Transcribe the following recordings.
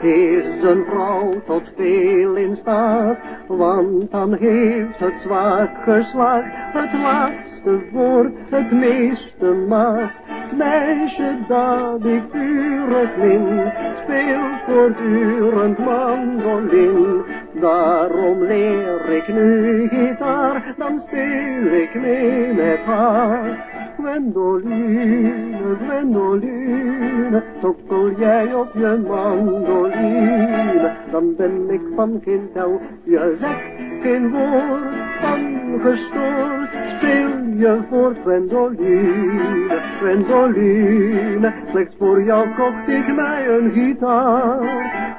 is een vrouw tot veel in staat, want dan heeft het zwak geslaagd, het laatste woord, het meeste macht. Het meisje dat ik vurig min, speelt voortdurend mandolin. Daarom leer ik nu gitaar, dan speel ik mee met haar. Gwendoline, Gwendoline, tokkel jij op je mandoline, dan ben ik van tel. Je zegt geen woord van gestoord, speel je voor Gwendoline, Gwendoline, slechts voor jou kocht ik mij een gitaar.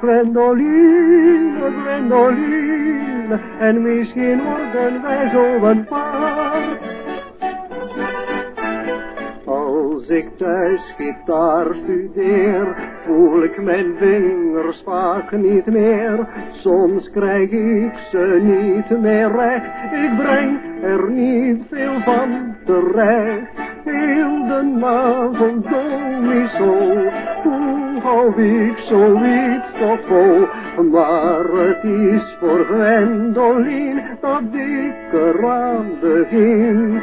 Gwendoline, Gwendoline, en misschien worden wij zo een paar. Ik thuis gitaar studeer, voel ik mijn vingers vaak niet meer. Soms krijg ik ze niet meer recht, ik breng er niet veel van terecht. Heel de avond zo, hoe hou ik zoiets toch vol? Maar het is voor Gwendoline dat ik eraan begin.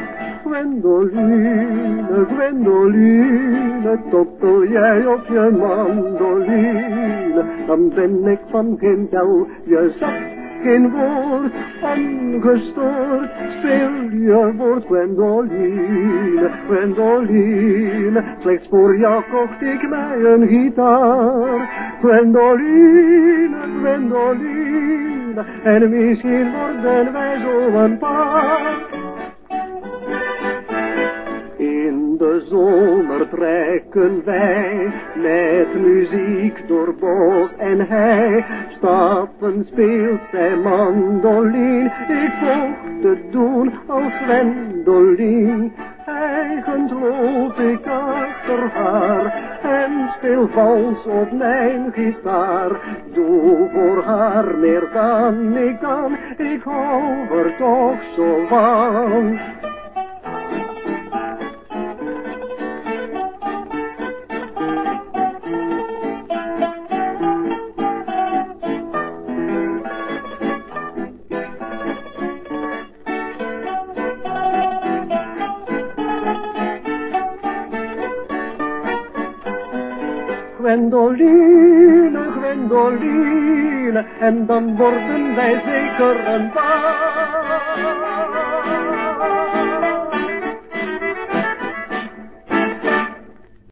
Gwendoline, Gwendoline, tokkel jij op je mandoline, dan ben ik van geen tel, je zegt geen woord ongestoord, speel je woord Gwendoline, Gwendoline, slechts voor jou kocht ik mij een gitaar. Gwendoline, Gwendoline, en misschien worden wij zo een paar. Trekken wij met muziek door bos en hei. Stappen speelt zij mandoline, ik poog te doen als Gwendoline. Eigen loop ik achter haar en speel vals op mijn gitaar. Doe voor haar meer dan ik kan, ik hou er toch zo van. Gwendoline, Gwendoline, en dan worden wij zeker een paar.